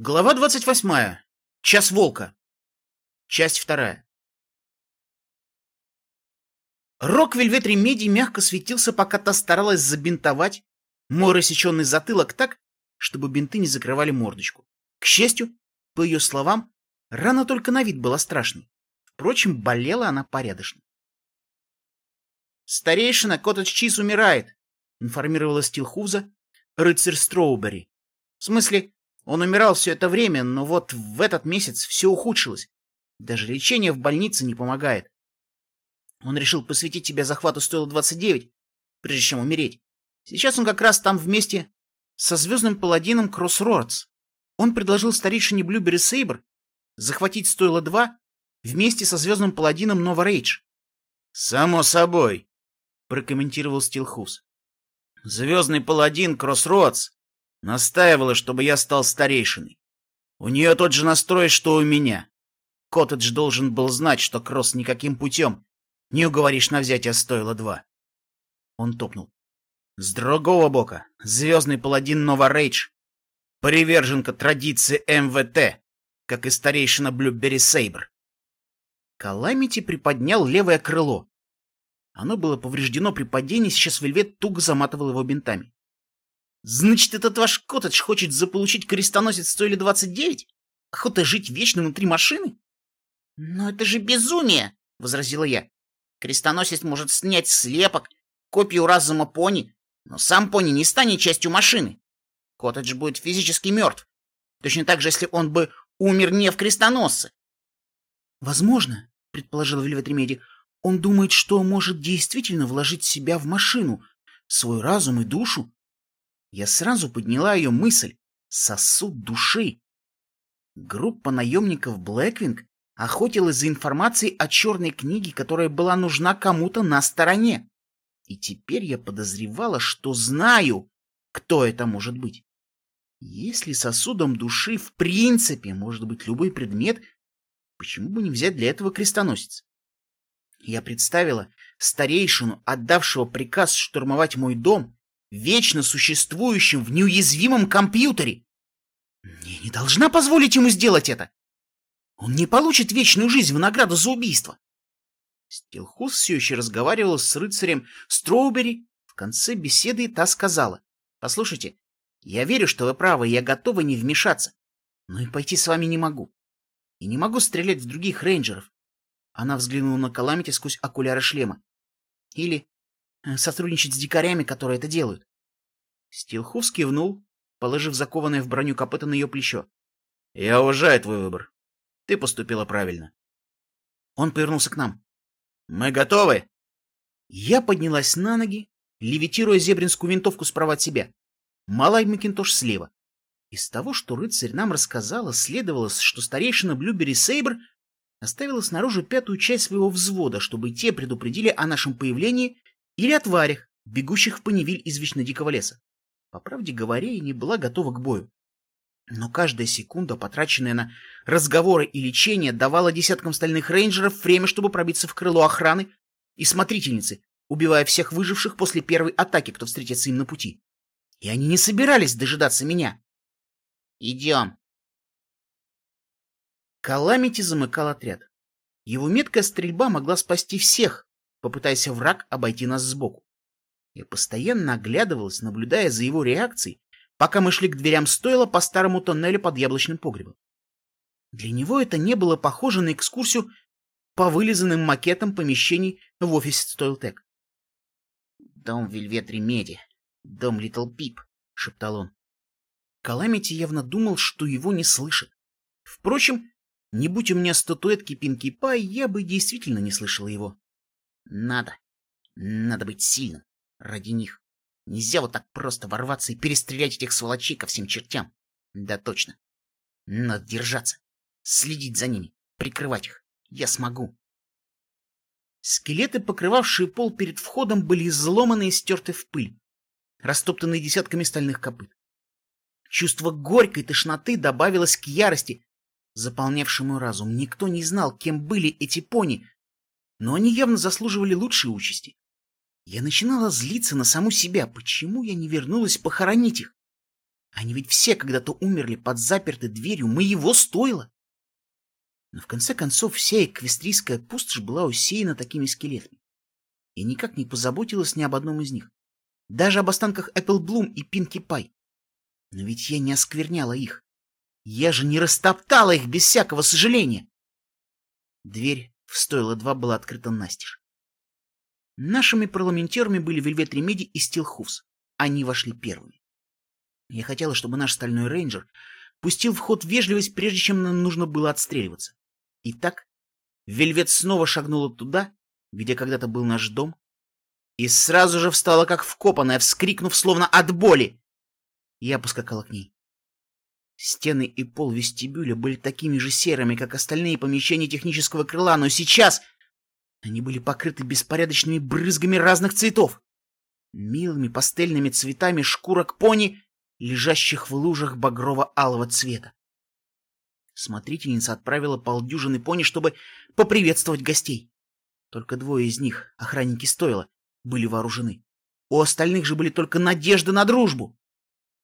Глава 28. Час волка. Часть вторая. Рок Вельвет Ремеди мягко светился, пока та старалась забинтовать мой рассеченный затылок так, чтобы бинты не закрывали мордочку. К счастью, по ее словам, рана только на вид была страшной. Впрочем, болела она порядочно. «Старейшина Коттедж Чиз умирает», — информировала Стилхуза рыцарь Строубери. «В смысле, он умирал все это время, но вот в этот месяц все ухудшилось. Даже лечение в больнице не помогает. Он решил посвятить тебя захвату стоило 29, прежде чем умереть. Сейчас он как раз там вместе со звездным паладином Кроссродс. Он предложил старейшине Блюбери Сейбр захватить стоило 2 вместе со звездным паладином Нова Рейдж. «Само собой», — прокомментировал Стилхус. «Звездный паладин Кроссродс Настаивала, чтобы я стал старейшиной. У нее тот же настрой, что у меня. Коттедж должен был знать, что Кросс никаким путем не уговоришь на взятие стоило два. Он топнул. С другого бока, звездный паладин Нова Рейдж, приверженка традиции МВТ, как и старейшина Блюбери Сейбр. Каламити приподнял левое крыло. Оно было повреждено при падении, сейчас Вельвет туго заматывал его бинтами. Значит, этот ваш коттедж хочет заполучить крестоносец 100 или 29? Охота жить вечно внутри машины? Но это же безумие, возразила я. Крестоносец может снять слепок, копию разума пони, но сам пони не станет частью машины. Коттедж будет физически мертв. Точно так же, если он бы умер не в крестоносце. Возможно, предположил Вельвет Ремеди, он думает, что может действительно вложить себя в машину, свой разум и душу, я сразу подняла ее мысль «сосуд души». Группа наемников Блэквинг охотилась за информацией о черной книге, которая была нужна кому-то на стороне. И теперь я подозревала, что знаю, кто это может быть. Если сосудом души в принципе может быть любой предмет, почему бы не взять для этого крестоносец? Я представила старейшину, отдавшего приказ штурмовать мой дом, вечно существующим в неуязвимом компьютере. Я не должна позволить ему сделать это. Он не получит вечную жизнь в награду за убийство. Стилхус все еще разговаривал с рыцарем Строубери. В конце беседы та сказала. «Послушайте, я верю, что вы правы, я готова не вмешаться. Но и пойти с вами не могу. И не могу стрелять в других рейнджеров». Она взглянула на Каламити сквозь окуляры шлема. «Или сотрудничать с дикарями, которые это делают. Стилхус кивнул, положив закованное в броню копыта на ее плечо. — Я уважаю твой выбор. Ты поступила правильно. Он повернулся к нам. — Мы готовы? Я поднялась на ноги, левитируя зебринскую винтовку справа от себя. Малай Макинтош слева. Из того, что рыцарь нам рассказала, следовало, что старейшина Блюбери Сейбр оставила снаружи пятую часть своего взвода, чтобы те предупредили о нашем появлении или о тварях, бегущих в поневиль из вечно дикого леса. По правде говоря, я не была готова к бою. Но каждая секунда, потраченная на разговоры и лечение, давала десяткам стальных рейнджеров время, чтобы пробиться в крыло охраны и смотрительницы, убивая всех выживших после первой атаки, кто встретится им на пути. И они не собирались дожидаться меня. «Идем!» Каламити замыкал отряд. Его меткая стрельба могла спасти всех, попытаясь враг обойти нас сбоку. Я постоянно оглядывалась, наблюдая за его реакцией, пока мы шли к дверям стойла по старому тоннелю под яблочным погребом. Для него это не было похоже на экскурсию по вылизанным макетам помещений в офисе Стойлтек. «Дом Вельвет Ремеди, дом Литл Пип», — шептал он. Каламити явно думал, что его не слышит. Впрочем, не будь у меня статуэтки Пинки Пай, я бы действительно не слышала его. Надо. Надо быть сильным. Ради них. Нельзя вот так просто ворваться и перестрелять этих сволочей ко всем чертям. Да точно. Надо держаться. Следить за ними. Прикрывать их. Я смогу. Скелеты, покрывавшие пол перед входом, были изломаны и стерты в пыль, растоптанные десятками стальных копыт. Чувство горькой тошноты добавилось к ярости, заполнявшему разум. Никто не знал, кем были эти пони, но они явно заслуживали лучшей участи. Я начинала злиться на саму себя. Почему я не вернулась похоронить их? Они ведь все когда-то умерли под запертой дверью моего стойла. Но в конце концов вся эквестрийская пустошь была усеяна такими скелетами. И никак не позаботилась ни об одном из них. Даже об останках Эпплблум и Пинки Пай. Но ведь я не оскверняла их. Я же не растоптала их без всякого сожаления. Дверь в стойло 2 была открыта настежь. Нашими парламентерами были Вельвет Ремеди и Стилхуфс. Они вошли первыми. Я хотела, чтобы наш стальной рейнджер пустил в ход вежливость, прежде чем нам нужно было отстреливаться. Итак, Вельвет снова шагнула туда, где когда-то был наш дом, и сразу же встала как вкопанная, вскрикнув словно от боли. Я поскакала к ней. Стены и пол вестибюля были такими же серыми, как остальные помещения технического крыла, но сейчас они были покрыты беспорядочными брызгами разных цветов. Милыми пастельными цветами шкурок пони, лежащих в лужах багрово-алого цвета. Смотрительница отправила полдюжины пони, чтобы поприветствовать гостей. Только двое из них, охранники стоило, были вооружены. У остальных же были только надежды на дружбу.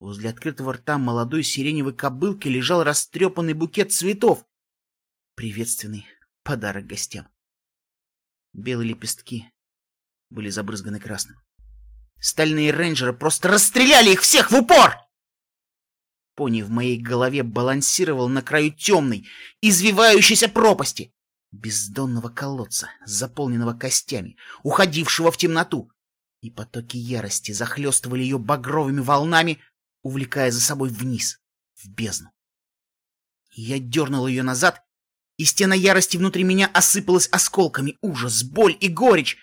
Возле открытого рта молодой сиреневой кобылки лежал растрепанный букет цветов. Приветственный подарок гостям. Белые лепестки были забрызганы красным. Стальные рейнджеры просто расстреляли их всех в упор! Пони в моей голове балансировал на краю темной, извивающейся пропасти, бездонного колодца, заполненного костями, уходившего в темноту, и потоки ярости захлестывали ее багровыми волнами, увлекая за собой вниз, в бездну. Я дернул ее назад и стена ярости внутри меня осыпалась осколками. Ужас, боль и горечь,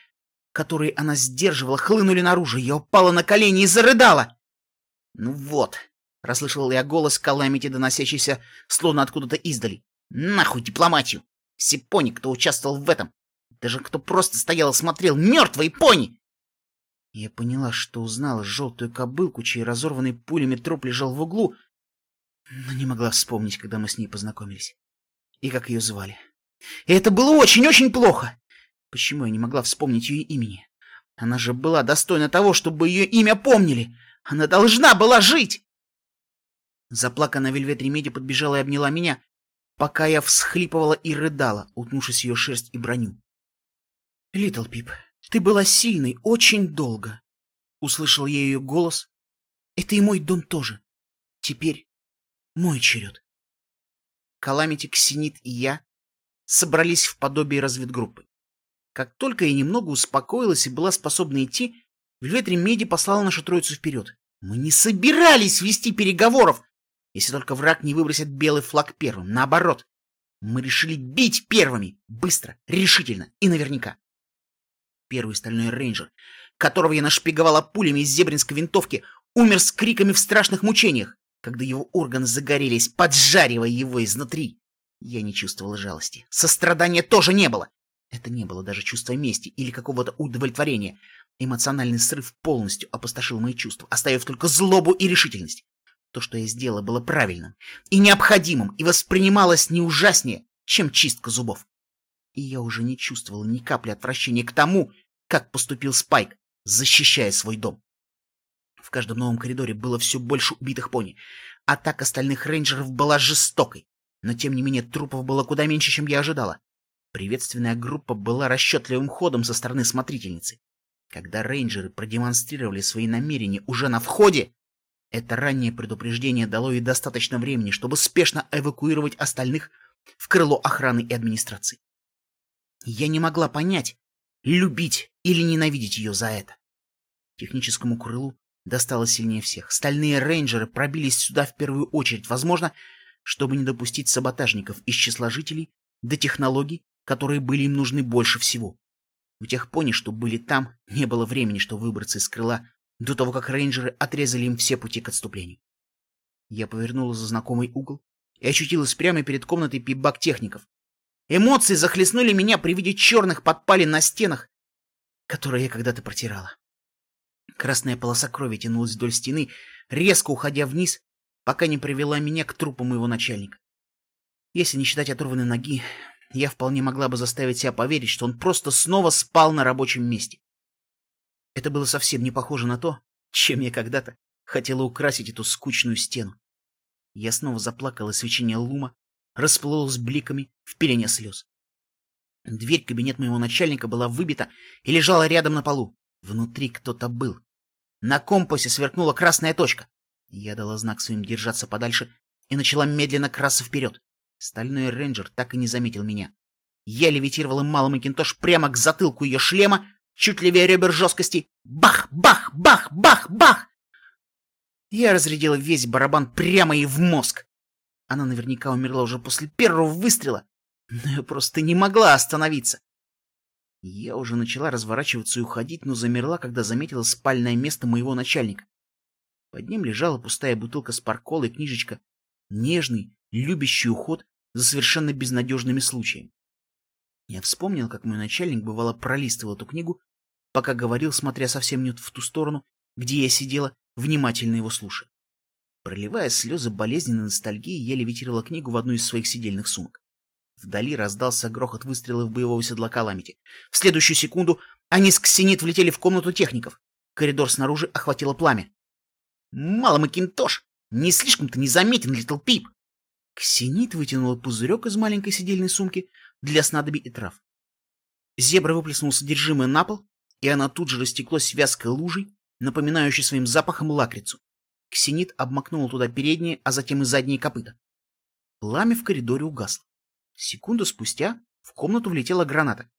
которые она сдерживала, хлынули наружу. Я упала на колени и зарыдала. «Ну вот», — расслышал я голос Каламити, доносящийся словно откуда-то издали. «Нахуй дипломатию! Все пони, кто участвовал в этом, даже кто просто стоял и смотрел, мертвые пони!» Я поняла, что узнала желтую кобылку, чей разорванный пулями труп лежал в углу, но не могла вспомнить, когда мы с ней познакомились и как ее звали. И это было очень-очень плохо. Почему я не могла вспомнить ее имени? Она же была достойна того, чтобы ее имя помнили. Она должна была жить! Заплаканная Вельвет Ремеди подбежала и обняла меня, пока я всхлипывала и рыдала, уткнувшись в ее шерсть и броню. «Литл Пип, ты была сильной очень долго», — услышал я ее голос. «Это и мой дом тоже. Теперь мой черед». Каламити, Ксенит и я собрались в подобие разведгруппы. Как только я немного успокоилась и была способна идти, Вельвет Ремеди послала нашу троицу вперед. Мы не собирались вести переговоров, если только враг не выбросит белый флаг первым. Наоборот, мы решили бить первыми, быстро, решительно и наверняка. Первый стальной рейнджер, которого я нашпиговала пулями из зебринской винтовки, умер с криками в страшных мучениях когда его органы загорелись, поджаривая его изнутри. Я не чувствовал жалости. Сострадания тоже не было. Это не было даже чувства мести или какого-то удовлетворения. Эмоциональный срыв полностью опустошил мои чувства, оставив только злобу и решительность. То, что я сделала, было правильным и необходимым, и воспринималось не ужаснее, чем чистка зубов. И я уже не чувствовала ни капли отвращения к тому, как поступил Спайк, защищая свой дом. В каждом новом коридоре было все больше убитых пони. Атака остальных рейнджеров была жестокой, но тем не менее трупов было куда меньше, чем я ожидала. Приветственная группа была расчетливым ходом со стороны смотрительницы. Когда рейнджеры продемонстрировали свои намерения уже на входе, это раннее предупреждение дало ей достаточно времени, чтобы спешно эвакуировать остальных в крыло охраны и администрации. Я не могла понять, любить или ненавидеть ее за это. Техническому крылу досталось сильнее всех. Стальные рейнджеры пробились сюда в первую очередь, возможно, чтобы не допустить саботажников из числа жителей до технологий, которые были им нужны больше всего. У тех пони, что были там, не было времени, чтобы выбраться из крыла до того, как рейнджеры отрезали им все пути к отступлению. Я повернула за знакомый угол и очутилась прямо перед комнатой пибак техников. Эмоции захлестнули меня при виде черных подпалин на стенах, которые я когда-то протирала. Красная полоса крови тянулась вдоль стены, резко уходя вниз, пока не привела меня к трупу моего начальника. Если не считать оторванной ноги, я вполне могла бы заставить себя поверить, что он просто снова спал на рабочем месте. Это было совсем не похоже на то, чем я когда-то хотела украсить эту скучную стену. Я снова заплакал, и свечение лума расплылось бликами в пелене слез. Дверь в кабинет моего начальника была выбита и лежала рядом на полу. Внутри кто-то был. На компасе сверкнула красная точка. Я дала знак своим держаться подальше и начала медленно красться вперед. Стальной рейнджер так и не заметил меня. Я левитировал малый макинтош прямо к затылку ее шлема, чуть левее ребер жесткости. Бах, бах, бах, бах, бах! Я разрядила весь барабан прямо ей в мозг. Она наверняка умерла уже после первого выстрела, но я просто не могла остановиться. Я уже начала разворачиваться и уходить, но замерла, когда заметила спальное место моего начальника. Под ним лежала пустая бутылка с парколой и книжечка «Нежный, любящий уход за совершенно безнадежными случаями». Я вспомнил, как мой начальник бывало пролистывал эту книгу, пока говорил, смотря совсем не в ту сторону, где я сидела, внимательно его слушая. Проливая слезы болезненной ностальгии, я левитировала книгу в одну из своих сидельных сумок. Вдали раздался грохот выстрелов боевого седла Каламити. В следующую секунду они с Ксенит влетели в комнату техников. Коридор снаружи охватило пламя. «Мало Макинтош! Не слишком-то незаметен, Литл Пип!» Ксенит вытянула пузырек из маленькой сидельной сумки для снадобий и трав. Зебра выплеснула содержимое на пол, и она тут же растеклась вязкой лужей, напоминающей своим запахом лакрицу. Ксенит обмакнула туда передние, а затем и задние копыта. Пламя в коридоре угасло. Секунду спустя в комнату влетела граната.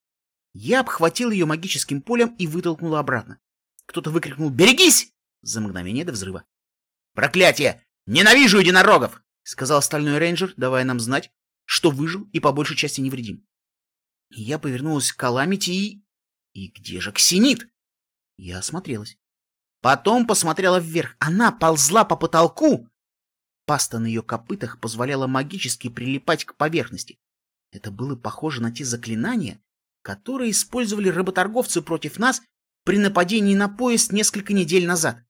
Я обхватил ее магическим полем и вытолкнул обратно. Кто-то выкрикнул «Берегись!» за мгновение до взрыва. «Проклятие! Ненавижу единорогов!» — сказал стальной рейнджер, давая нам знать, что выжил и по большей части невредим. Я повернулась к Каламити и... И где же Ксенит? Я осмотрелась. Потом посмотрела вверх. Она ползла по потолку. Паста на ее копытах позволяла магически прилипать к поверхности. Это было похоже на те заклинания, которые использовали работорговцы против нас при нападении на поезд несколько недель назад.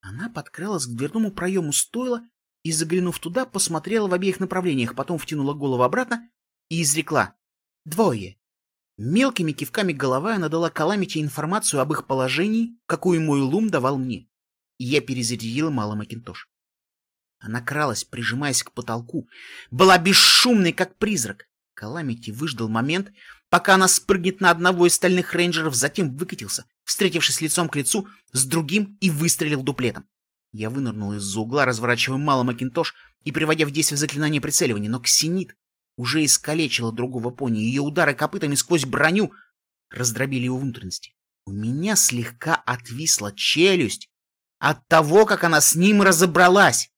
Она подкралась к дверному проему стойла и, заглянув туда, посмотрела в обеих направлениях, потом втянула голову обратно и изрекла «Двое». Мелкими кивками головы она дала Каламити информацию об их положении, какую мой лум давал мне. И я перезарядила мало Макинтош. Она кралась, прижимаясь к потолку, была бесшумной, как призрак. Каламити выждал момент, пока она спрыгнет на одного из стальных рейнджеров, затем выкатился, встретившись лицом к лицу с другим и выстрелил дуплетом. Я вынырнул из-за угла, разворачивая мало Макинтош и приводя в действие заклинание прицеливания, но Ксенит уже искалечила другого пони. Ее удары копытами сквозь броню раздробили его внутренности. У меня слегка отвисла челюсть от того, как она с ним разобралась.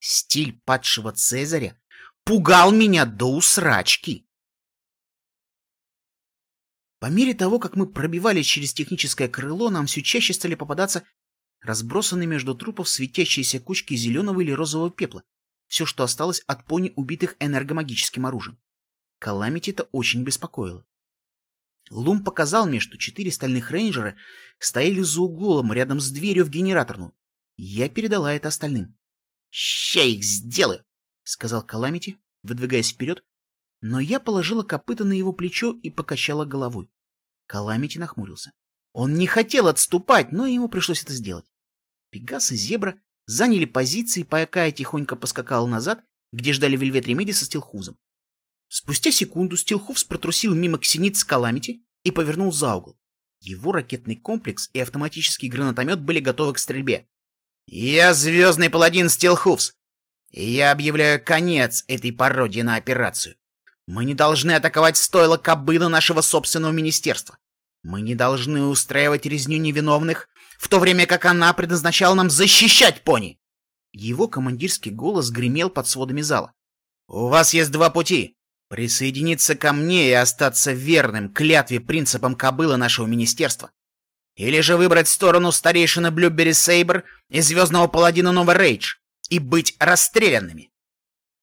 Стиль падшего Цезаря пугал меня до усрачки. По мере того, как мы пробивались через техническое крыло, нам все чаще стали попадаться разбросанные между трупов светящиеся кучки зеленого или розового пепла, все, что осталось от пони, убитых энергомагическим оружием. Каламити это очень беспокоило. Лум показал мне, что четыре стальных рейнджера стояли за углом рядом с дверью в генераторную. Я передала это остальным. «Ща их сделаю!» — сказал Каламити, выдвигаясь вперед, но я положила копыта на его плечо и покачала головой. Каламити нахмурился. Он не хотел отступать, но ему пришлось это сделать. Пегас и Зебра заняли позиции, пока я тихонько поскакал назад, где ждали Вельвет Ремеди со Стилхузом. Спустя секунду Стилхуз протрусил мимо ксенит с Каламити и повернул за угол. Его ракетный комплекс и автоматический гранатомет были готовы к стрельбе. «Я звездный паладин Стилхуфс! Я объявляю конец этой пародии на операцию. Мы не должны атаковать стойло кобыла нашего собственного министерства. Мы не должны устраивать резню невиновных в то время как она предназначала нам защищать пони. Его командирский голос гремел под сводами зала. «У вас есть два пути. Присоединиться ко мне и остаться верным клятве принципам кобылы нашего министерства. Или же выбрать сторону старейшины Блюбери Сейбр и звездного паладина Нова Рейдж и быть расстрелянными.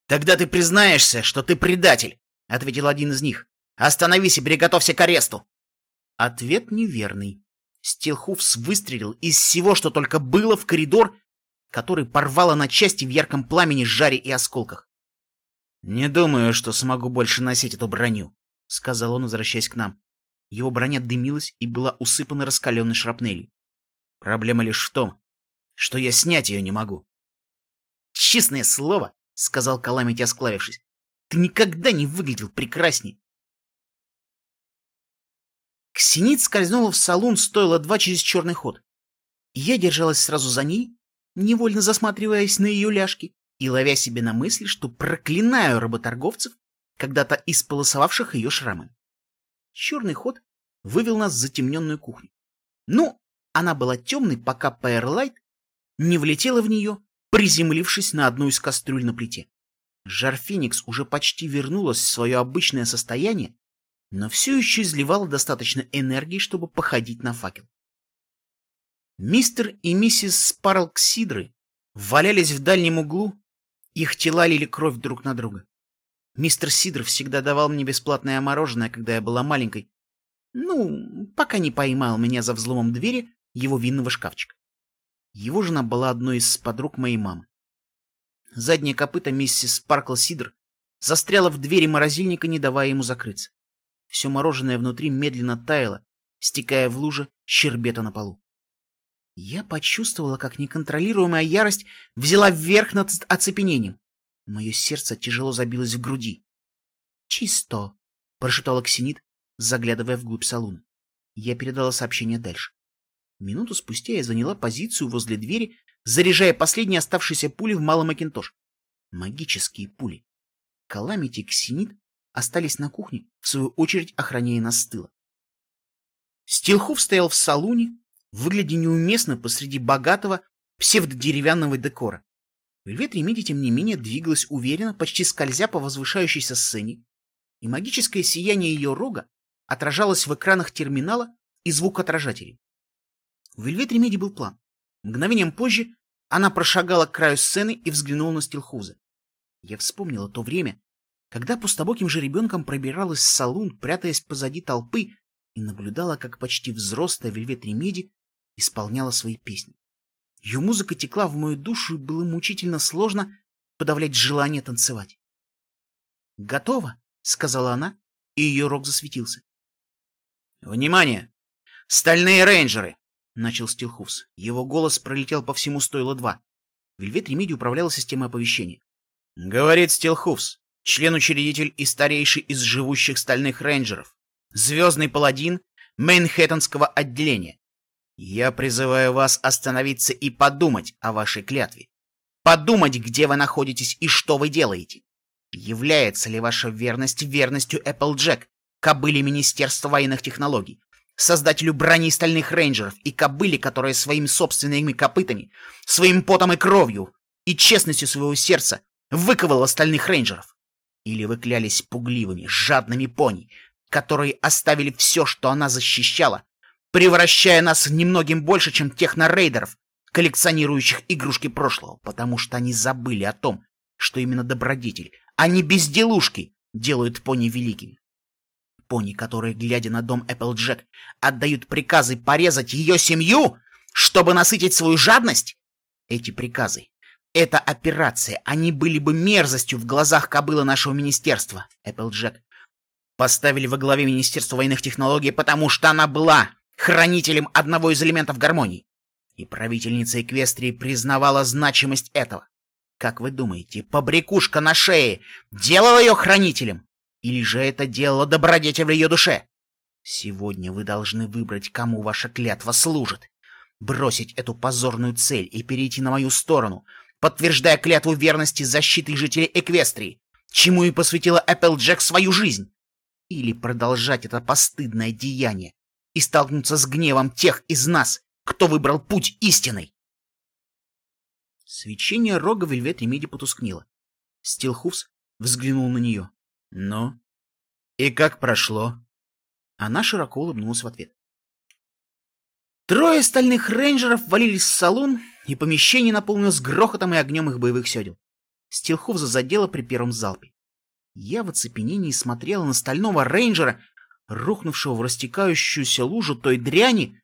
Тогда ты признаешься, что ты предатель, — ответил один из них. Остановись и приготовься к аресту. Ответ неверный. Стилхуфс выстрелил из всего, что только было, в коридор, который порвало на части в ярком пламени, жаре и осколках. «Не думаю, что смогу больше носить эту броню», — сказал он, возвращаясь к нам. Его броня дымилась и была усыпана раскаленной шрапнелью. Проблема лишь в том, что я снять ее не могу. «Честное слово», — сказал Каламити, осклавившись, — «ты никогда не выглядел прекрасней». Ксенит скользнула в салон, стоило два через черный ход. Я держалась сразу за ней, невольно засматриваясь на ее ляжки и ловя себе на мысли, что проклинаю работорговцев, когда-то исполосовавших ее шрамы. Черный ход вывел нас в затемненную кухню. Ну, она была темной, пока Пайерлайт не влетела в нее, приземлившись на одну из кастрюль на плите. Жар Феникс уже почти вернулась в свое обычное состояние, но все еще изливала достаточно энергии, чтобы походить на факел. Мистер и миссис Спарлксидры валялись в дальнем углу, их тела лили кровь друг на друга. Мистер Сидр всегда давал мне бесплатное мороженое, когда я была маленькой. Ну, пока не поймал меня за взломом двери его винного шкафчика. Его жена была одной из подруг моей мамы. Заднее копыто миссис Спаркл Сидр застряло в двери морозильника, не давая ему закрыться. Все мороженое внутри медленно таяло, стекая в луже щербета на полу. Я почувствовала, как неконтролируемая ярость взяла вверх над оцепенением. Мое сердце тяжело забилось в груди. «Чисто!» — прошептала Ксенит, заглядывая вглубь салона. Я передала сообщение дальше. Минуту спустя я заняла позицию возле двери, заряжая последние оставшиеся пули в малый Макинтош. Магические пули. Каламити Ксенит остались на кухне, в свою очередь охраняя нас с тыла. Стилхов стоял в салоне, выглядя неуместно посреди богатого псевдодеревянного декора. Вельвет Ремиди, тем не менее, двигалась уверенно, почти скользя по возвышающейся сцене, и магическое сияние ее рога отражалось в экранах терминала и звукоотражателей. У Вельвет Ремиди был план. Мгновением позже она прошагала к краю сцены и взглянула на Стилхуза. Я вспомнила то время, когда пустобоким же ребенком пробиралась в салун, прятаясь позади толпы, и наблюдала, как почти взрослая Вельвет Ремиди исполняла свои песни. Ее музыка текла в мою душу, и было мучительно сложно подавлять желание танцевать. «Готово», — сказала она, и ее рог засветился. «Внимание! Стальные рейнджеры!» — начал Стилхуфс. Его голос пролетел по всему стойло два. Вельвет Ремиди управляла системой оповещения. «Говорит Стилхуфс, член-учредитель и старейший из живущих стальных рейнджеров, звездный паладин Мейнхэттенского отделения. Я призываю вас остановиться и подумать о вашей клятве. Подумать, где вы находитесь и что вы делаете. Является ли ваша верность верностью Applejack, кобыле Министерства военных технологий, создателю брони стальных рейнджеров и кобыле, которая своими собственными копытами, своим потом и кровью и честностью своего сердца выковала стальных рейнджеров? Или вы клялись пугливыми, жадными пони, которые оставили все, что она защищала, превращая нас немногим больше, чем технорейдеров, коллекционирующих игрушки прошлого, потому что они забыли о том, что именно добродетель, а не безделушки делают пони великими. Пони, которые, глядя на дом Эпплджек, отдают приказы порезать ее семью, чтобы насытить свою жадность? Эти приказы, эта операция, они были бы мерзостью в глазах кобыла нашего министерства, Эпплджек. Поставили во главе Министерства военных технологий, потому что она была хранителем одного из элементов гармонии. И правительница Эквестрии признавала значимость этого. Как вы думаете, побрякушка на шее делала ее хранителем? Или же это делала добродетель в ее душе? Сегодня вы должны выбрать, кому ваша клятва служит. Бросить эту позорную цель и перейти на мою сторону, подтверждая клятву верности защиты жителей Эквестрии, чему и посвятила Эпплджек свою жизнь. Или продолжать это постыдное деяние, и столкнуться с гневом тех из нас, кто выбрал путь истинный. Свечение рога Вельвет Ремиди потускнело. Стилхуфс взглянул на нее. «Ну? И как прошло?» Она широко улыбнулась в ответ. Трое стальных рейнджеров валились в салон, и помещение наполнилось грохотом и огнем их боевых седел. Стилхуфза задело при первом залпе. Я в оцепенении смотрела на стального рейнджера, рухнувшего в растекающуюся лужу той дряни,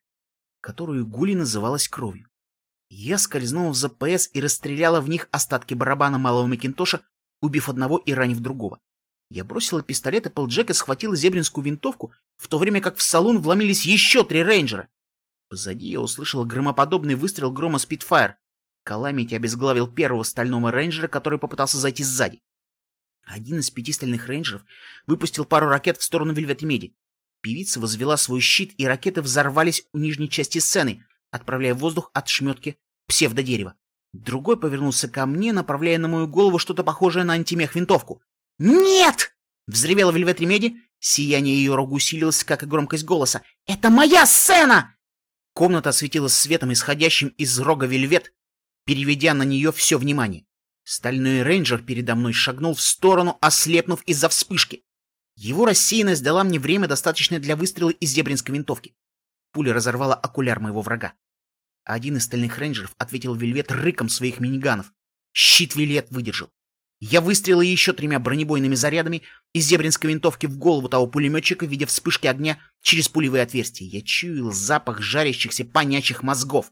которую Гули называлась кровью. Я скользнула в ЗПС и расстреляла в них остатки барабана малого Макинтоша, убив одного и ранив другого. Я бросила пистолет Эпплджек и схватила зебринскую винтовку, в то время как в салон вломились еще три рейнджера. Позади я услышал громоподобный выстрел грома Спитфайр. Каламити обезглавил первого стального рейнджера, который попытался зайти сзади. Один из пяти стальных рейнджеров выпустил пару ракет в сторону Вельвет Ремеди. Певица возвела свой щит, и ракеты взорвались у нижней части сцены, отправляя воздух от шметки псевдодерева. Другой повернулся ко мне, направляя на мою голову что-то похожее на антимех-винтовку. «Нет!» — взревела Вельвет Ремеди. Сияние ее рога усилилось, как и громкость голоса. «Это моя сцена!» Комната осветилась светом, исходящим из рога Вельвет, переведя на нее все внимание. Стальной рейнджер передо мной шагнул в сторону, ослепнув из-за вспышки. Его рассеянность дала мне время, достаточное для выстрела из зебринской винтовки. Пуля разорвала окуляр моего врага. Один из стальных рейнджеров ответил Вельвет рыком своих миниганов. Щит Вельвет выдержал. Я выстрелил еще тремя бронебойными зарядами из зебринской винтовки в голову того пулеметчика, видя вспышки огня через пулевые отверстия. Я чуял запах жарящихся понячих мозгов.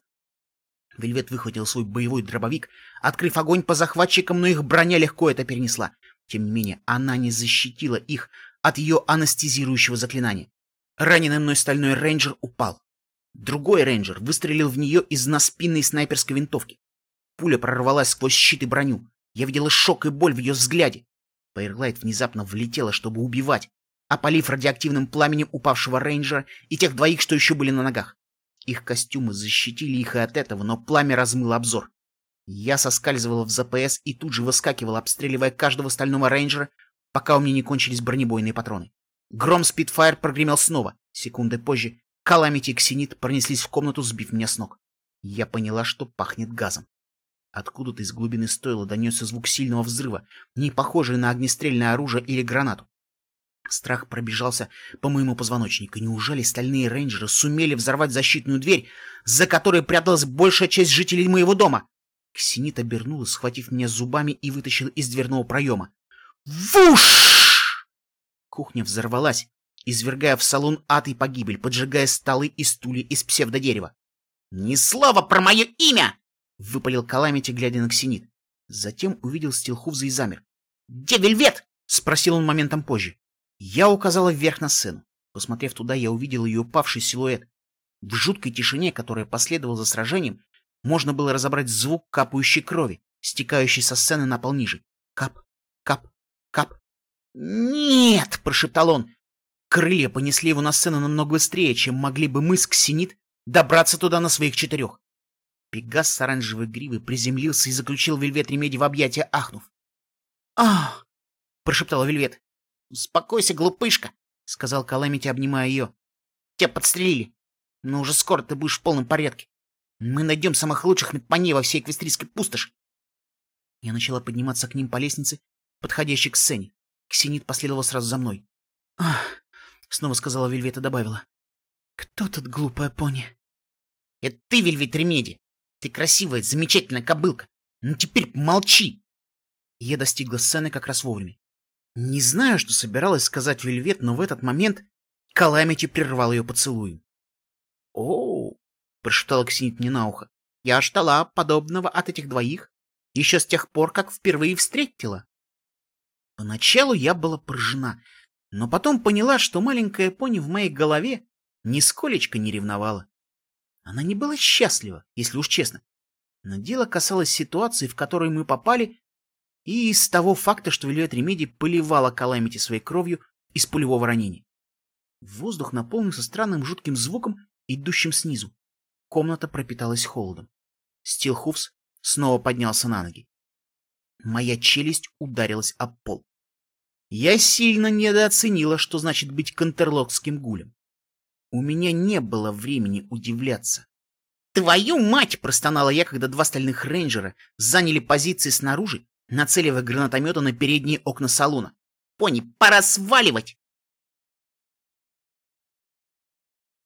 Вельвет выхватил свой боевой дробовик, открыв огонь по захватчикам, но их броня легко это перенесла. Тем не менее, она не защитила их от ее анестезирующего заклинания. Раненый мной стальной рейнджер упал. Другой рейнджер выстрелил в нее из наспинной снайперской винтовки. Пуля прорвалась сквозь щит и броню. Я видела шок и боль в ее взгляде. Пайерлайт внезапно влетела, чтобы убивать, опалив радиоактивным пламенем упавшего рейнджера и тех двоих, что еще были на ногах. Их костюмы защитили их и от этого, но пламя размыло обзор. Я соскальзывала в ЗПС и тут же выскакивала, обстреливая каждого стального рейнджера, пока у меня не кончились бронебойные патроны. Гром Спитфайр прогремел снова. Секунды позже Каламити и Ксенит пронеслись в комнату, сбив меня с ног. Я поняла, что пахнет газом. Откуда-то из глубины стойла донесся звук сильного взрыва, не похожий на огнестрельное оружие или гранату. Страх пробежался по моему позвоночнику. Неужели стальные рейнджеры сумели взорвать защитную дверь, за которой пряталась большая часть жителей моего дома? Ксенит обернулась, схватив меня зубами и вытащила из дверного проема. Вуш! Кухня взорвалась, извергая в салон ад и погибель, поджигая столы и стулья из псевдодерева. «Ни слова про мое имя!» — выпалил Каламити, глядя на Ксенит. Затем увидел Стилхуза и замер. «Где Вельвет?» — спросил он моментом позже. Я указала вверх на сцену. Посмотрев туда, я увидел ее упавший силуэт. В жуткой тишине, которая последовала за сражением, можно было разобрать звук капающей крови, стекающей со сцены на пол ниже. Кап, кап, кап. «Нет!» — прошептал он. Крылья понесли его на сцену намного быстрее, чем могли бы мы с Ксенит добраться туда на своих четырех. Пегас с оранжевой гривой приземлился и заключил Вельвет Ремеди в объятия, ахнув. «Ах!» — прошептала Вельвет. «Успокойся, глупышка!» — сказал Каламити, обнимая ее. «Тебя подстрелили, но уже скоро ты будешь в полном порядке. Мы найдем самых лучших медпаней во всей эквестрийской пустоши». Я начала подниматься к ним по лестнице, подходящей к сцене. Ксенит последовал сразу за мной. «Ах!» — снова сказала Вельвет и добавила. «Кто тут глупая пони?» «Это ты, Вельвет Ремеди! Ты красивая, замечательная кобылка! Ну теперь молчи!» Я достигла сцены как раз вовремя. Не знаю, что собиралась сказать Вельвет, но в этот момент Каламити прервал ее поцелуем. «О-о-о!» — прошептала Ксенит мне на ухо. «Я ждала подобного от этих двоих еще с тех пор, как впервые встретила». Поначалу я была поражена — но потом поняла, что маленькая пони в моей голове нисколечко не ревновала. Она не была счастлива, если уж честно. Но дело касалось ситуации, в которой мы попали, и из того факта, что Вельвет Ремеди поливала Каламити своей кровью из пулевого ранения. Воздух наполнился странным жутким звуком, идущим снизу. Комната пропиталась холодом. Стилхуфс снова поднялся на ноги. Моя челюсть ударилась об пол. Я сильно недооценила, что значит быть кантерлотским гулем. У меня не было времени удивляться. «Твою мать!» — простонала я, когда два стальных рейнджера заняли позиции снаружи, нацеливая гранатометы на передние окна салона. «Пони, пора сваливать!»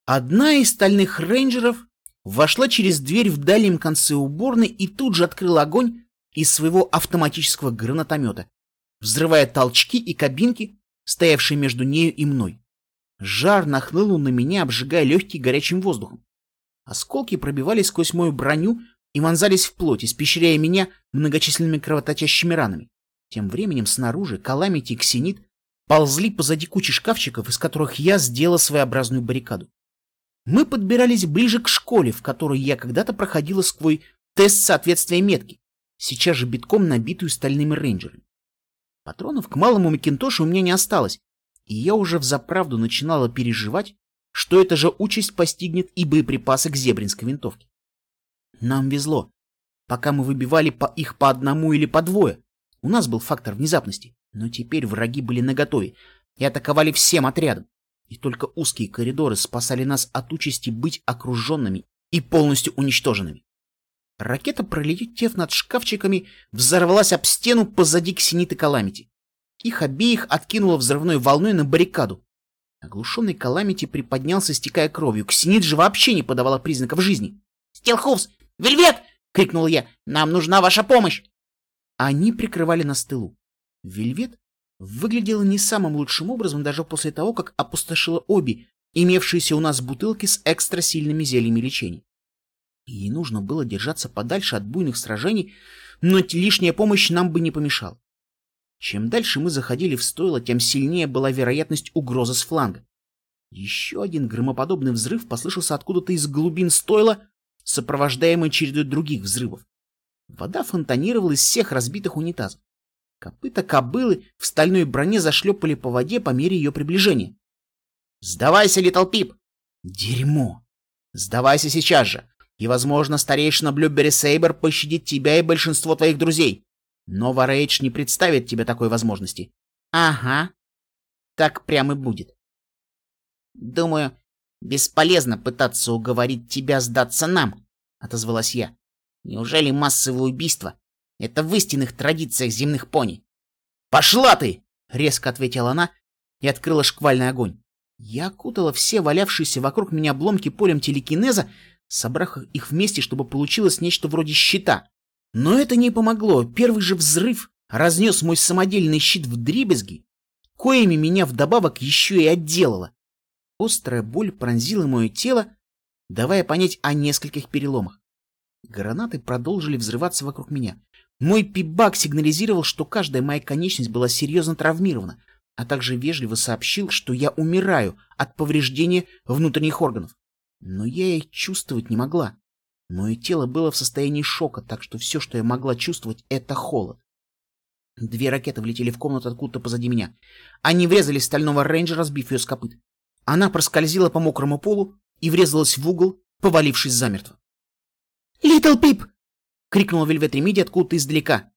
Одна из стальных рейнджеров вошла через дверь в дальнем конце уборной и тут же открыла огонь из своего автоматического гранатомета, взрывая толчки и кабинки, стоявшие между нею и мной. Жар нахлынул на меня, обжигая легкие горячим воздухом. Осколки пробивались сквозь мою броню и вонзались в плоть, испещряя меня многочисленными кровоточащими ранами. Тем временем снаружи Каламити и Ксенит ползли позади кучи шкафчиков, из которых я сделала своеобразную баррикаду. Мы подбирались ближе к школе, в которой я когда-то проходила свой тест соответствия метки, сейчас же битком набитую стальными рейнджерами. Патронов к малому Макинтошу у меня не осталось, и я уже взаправду начинала переживать, что эта же участь постигнет и боеприпасы к зебринской винтовке. Нам везло. Пока мы выбивали по их по одному или по двое, у нас был фактор внезапности, но теперь враги были наготове и атаковали всем отрядом, и только узкие коридоры спасали нас от участи быть окруженными и полностью уничтоженными. Ракета, пролетев над шкафчиками, взорвалась об стену позади Ксениты Каламити. Их обеих откинуло взрывной волной на баррикаду. Оглушенный Каламити приподнялся, стекая кровью. Же вообще не подавала признаков жизни. «Стилховс! Вельвет!» — крикнул я. «Нам нужна ваша помощь!» Они прикрывали нас тылу. Вельвет выглядела не самым лучшим образом даже после того, как опустошила обе имевшиеся у нас бутылки с экстрасильными зельями лечения. Ей нужно было держаться подальше от буйных сражений, но лишняя помощь нам бы не помешала. Чем дальше мы заходили в стойло, тем сильнее была вероятность угрозы с фланга. Еще один громоподобный взрыв послышался откуда-то из глубин стойла, сопровождаемый чередой других взрывов. Вода фонтанировала из всех разбитых унитазов. Копыта кобылы в стальной броне зашлепали по воде по мере ее приближения. «Сдавайся, Литл Пип!» «Дерьмо!» «Сдавайся сейчас же! И, возможно, старейшина Блюбери Сейбер пощадит тебя и большинство твоих друзей. Но Варейдж не представит тебе такой возможности. Ага. Так прямо и будет. Думаю, бесполезно пытаться уговорить тебя сдаться нам, отозвалась я. Неужели массовое убийство — это в истинных традициях земных пони? Пошла ты! Резко ответила она и открыла шквальный огонь. Я окутала все валявшиеся вокруг меня обломки полем телекинеза, собрав их вместе, чтобы получилось нечто вроде щита. Но это не помогло. Первый же взрыв разнес мой самодельный щит в дребезги, коими меня вдобавок еще и отделало. Острая боль пронзила мое тело, давая понять о нескольких переломах. Гранаты продолжили взрываться вокруг меня. Мой пибак сигнализировал, что каждая моя конечность была серьезно травмирована, а также вежливо сообщил, что я умираю от повреждения внутренних органов. Но я их чувствовать не могла. Мое тело было в состоянии шока, так что все, что я могла чувствовать, это холод. Две ракеты влетели в комнату откуда-то позади меня. Они врезали стального рейнджера, сбив ее с копыт. Она проскользила по мокрому полу и врезалась в угол, повалившись замертво. «Литл Пип!» — крикнула Вельвет Ремиди откуда-то издалека.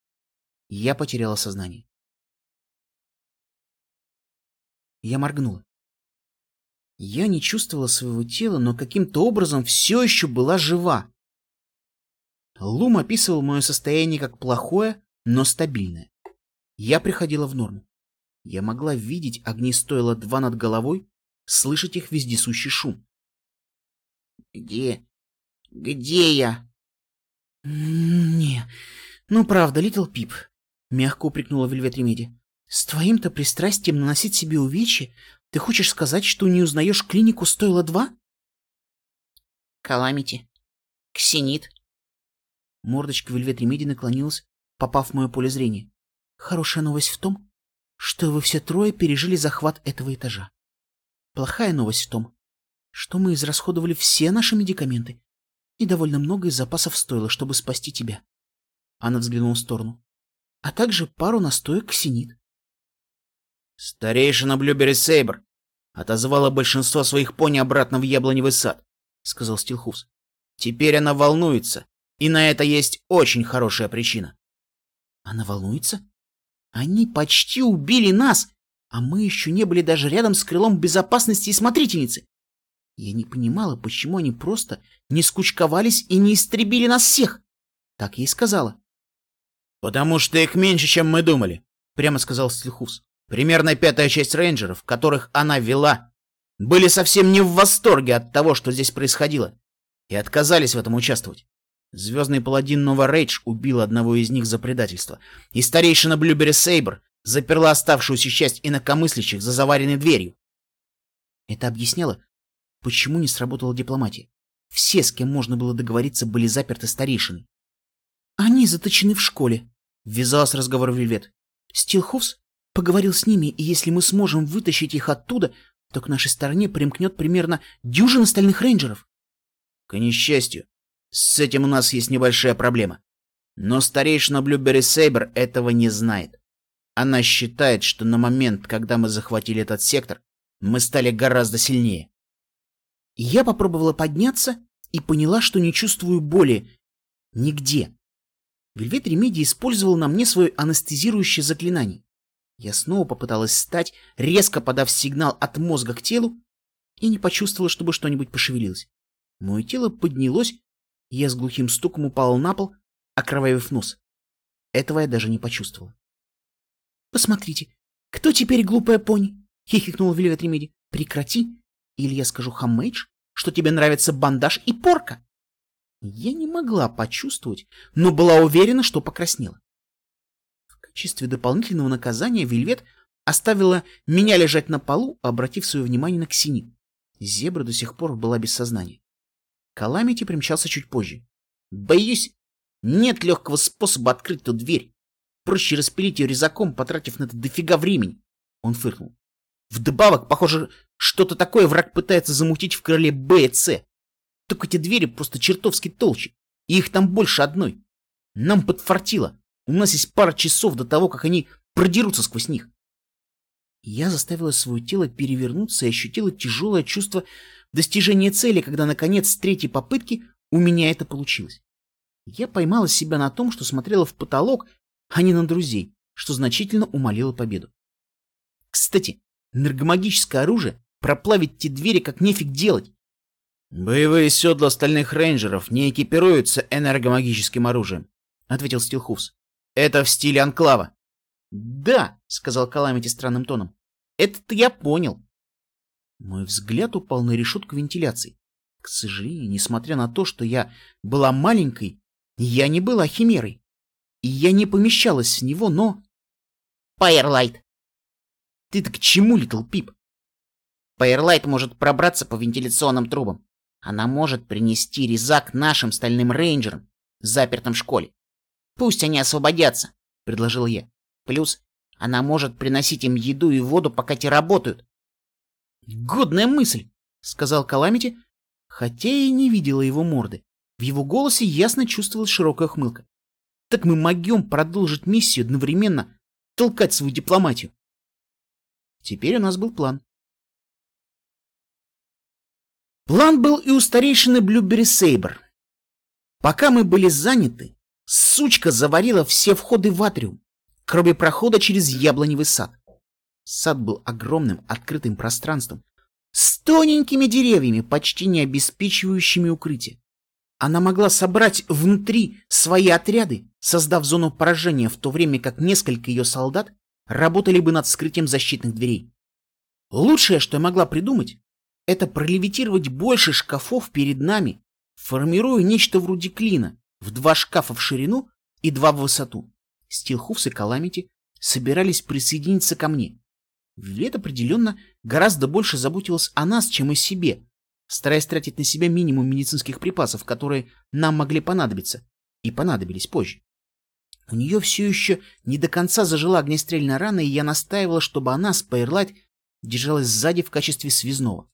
Я потеряла сознание. Я моргнула. Я не чувствовала своего тела, но каким-то образом все еще была жива. Лум описывал мое состояние как плохое, но стабильное. Я приходила в норму. Я могла видеть огни стойла два над головой, слышать их вездесущий шум. «Где? Где я?» «Не, ну правда, Литл Пип», — мягко упрекнула Вельвет Ремеди. «С твоим-то пристрастием наносить себе увечья ты хочешь сказать, что не узнаешь клинику Стойла Два? Каламити. Ксенит. Мордочка Вельвет Ремеди наклонилась, попав в мое поле зрения. Хорошая новость в том, что вы все трое пережили захват этого этажа. Плохая новость в том, что мы израсходовали все наши медикаменты и довольно много из запасов стоило, чтобы спасти тебя. Она взглянула в сторону. А также пару настоек ксенит. «Старейшина Блюбери Сейбр отозвала большинство своих пони обратно в яблоневый сад», — сказал Стилхус. «Теперь она волнуется, и на это есть очень хорошая причина». «Она волнуется? Они почти убили нас, а мы еще не были даже рядом с крылом безопасности и смотрительницы. Я не понимала, почему они просто не скучковались и не истребили нас всех. Так я и сказала. «Потому что их меньше, чем мы думали», — прямо сказал Стилхус. Примерно пятая часть рейнджеров, которых она вела, были совсем не в восторге от того, что здесь происходило, и отказались в этом участвовать. Звездный паладин Нова Рейдж убил одного из них за предательство, и старейшина Блюбери Сейбр заперла оставшуюся часть инакомыслящих за заваренной дверью. Это объясняло, почему не сработала дипломатия. Все, с кем можно было договориться, были заперты старейшины. «Они заточены в школе», — ввязалась в разговор Вельвет. «Стилховс поговорил с ними, и если мы сможем вытащить их оттуда, то к нашей стороне примкнет примерно дюжина стальных рейнджеров. К несчастью, с этим у нас есть небольшая проблема. Но старейшина Блюбери Сейбр этого не знает. Она считает, что на момент, когда мы захватили этот сектор, мы стали гораздо сильнее. Я попробовала подняться и поняла, что не чувствую боли нигде. Вельвет Ремеди использовал на мне свое анестезирующее заклинание. Я снова попыталась встать, резко подав сигнал от мозга к телу, и не почувствовала, чтобы что-нибудь пошевелилось. Мое тело поднялось, я с глухим стуком упала на пол, окровавив нос. Этого я даже не почувствовала. «Посмотрите, кто теперь глупая пони?» — хихикнула Вельвет Ремеди. «Прекрати, или я скажу Хомейдж, что тебе нравится бандаж и порка». Я не могла почувствовать, но была уверена, что покраснела. В качестве дополнительного наказания Вельвет оставила меня лежать на полу, обратив свое внимание на Ксенит. Зебра до сих пор была без сознания. Каламити примчался чуть позже. «Боюсь, нет легкого способа открыть ту дверь. Проще распилить ее резаком, потратив на это дофига времени». Он фыркнул. «Вдобавок, похоже, что-то такое враг пытается замутить в крыле Б и С. Только эти двери просто чертовски толще, и их там больше одной. Нам подфартило. У нас есть пара часов до того, как они продерутся сквозь них. Я заставила свое тело перевернуться и ощутила тяжелое чувство достижения цели, когда, наконец, с третьей попытки у меня это получилось. Я поймала себя на том, что смотрела в потолок, а не на друзей, что значительно умолило победу. Кстати, энергомагическое оружие проплавить те двери как нефиг делать. Боевые седла остальных рейнджеров не экипируются энергомагическим оружием, ответил Стилхуфс. Это в стиле анклава. Да, сказал Каламити странным тоном. Это-то я понял. Мой взгляд упал на решетку вентиляции. К сожалению, несмотря на то, что я была маленькой, я не была химерой. И я не помещалась в него, но... Пайерлайт! Ты-то к чему, Литл Пип? Пайерлайт может пробраться по вентиляционным трубам. Она может принести резак нашим стальным рейнджерам, запертым в школе. Пусть они освободятся, — предложил я. Плюс она может приносить им еду и воду, пока те работают. Годная мысль, — сказал Каламити, хотя и не видела его морды. В его голосе ясно чувствовалась широкая хмылка. Так мы могем продолжить миссию одновременно толкать свою дипломатию. Теперь у нас был план. План был и у старейшины Блюбери Сейбр. Пока мы были заняты, Сучка заварила все входы в атриум, кроме прохода через яблоневый сад. Сад был огромным открытым пространством, с тоненькими деревьями, почти не обеспечивающими укрытие. Она могла собрать внутри свои отряды, создав зону поражения, в то время как несколько ее солдат работали бы над вскрытием защитных дверей. Лучшее, что я могла придумать, это пролевитировать больше шкафов перед нами, формируя нечто вроде клина, в два шкафа в ширину и два в высоту. Стилхуфс и Каламити собирались присоединиться ко мне. Вельвет определенно гораздо больше заботилась о нас, чем о себе, стараясь тратить на себя минимум медицинских припасов, которые нам могли понадобиться, и понадобились позже. У нее все еще не до конца зажила огнестрельная рана, и я настаивала, чтобы она, с Пайерлайт, держалась сзади в качестве связного.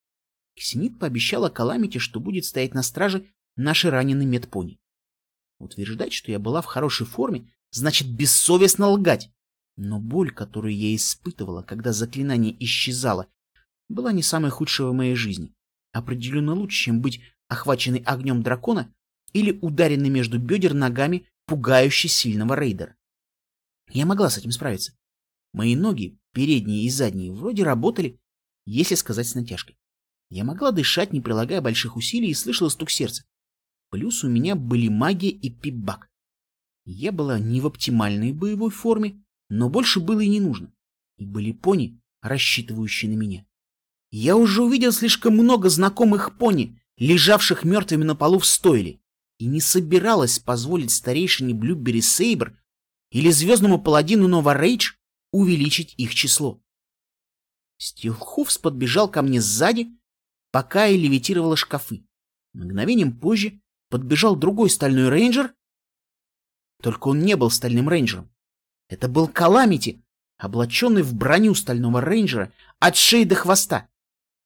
Ксенит пообещала Каламити, что будет стоять на страже нашей раненой медпони. Утверждать, что я была в хорошей форме, значит бессовестно лгать. Но боль, которую я испытывала, когда заклинание исчезало, была не самой худшей в моей жизни. Определенно лучше, чем быть охваченной огнем дракона или ударенной между бедер ногами пугающе сильного рейдера. Я могла с этим справиться. Мои ноги, передние и задние, вроде работали, если сказать с натяжкой. Я могла дышать, не прилагая больших усилий, и слышала стук сердца. Плюс у меня были магия и пипбак. Я была не в оптимальной боевой форме, но больше было и не нужно. И были пони, рассчитывающие на меня. Я уже увидел слишком много знакомых пони, лежавших мертвыми на полу в стойле, и не собиралась позволить старейшине Блюбери Сейбр или звездному паладину Нова Рейдж увеличить их число. Стилхуфс подбежал ко мне сзади, пока я левитировала шкафы. Мгновением позже подбежал другой стальной рейнджер. Только он не был стальным рейнджером. Это был Каламити, облаченный в броню стального рейнджера от шеи до хвоста.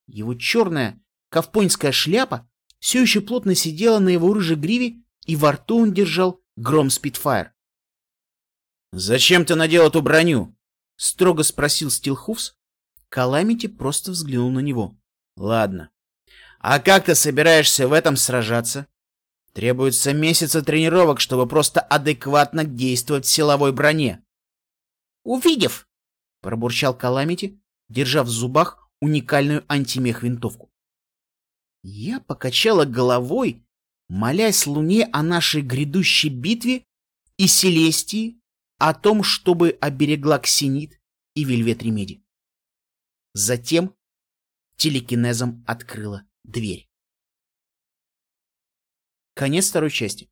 Его черная ковпонская шляпа все еще плотно сидела на его рыжей гриве, и во рту он держал гром Спитфайр. «Зачем ты надел эту броню?» — строго спросил Стилхуфс. Каламити просто взглянул на него. «Ладно. А как ты собираешься в этом сражаться? Требуется месяца тренировок, чтобы просто адекватно действовать в силовой броне». «Увидев!» — пробурчал Каламити, держа в зубах уникальную антимех-винтовку. Я покачала головой, молясь Луне о нашей грядущей битве и Селестии о том, чтобы оберегла Ксенит и Вельвет Ремеди. Затем телекинезом открыла дверь. Конец второй части.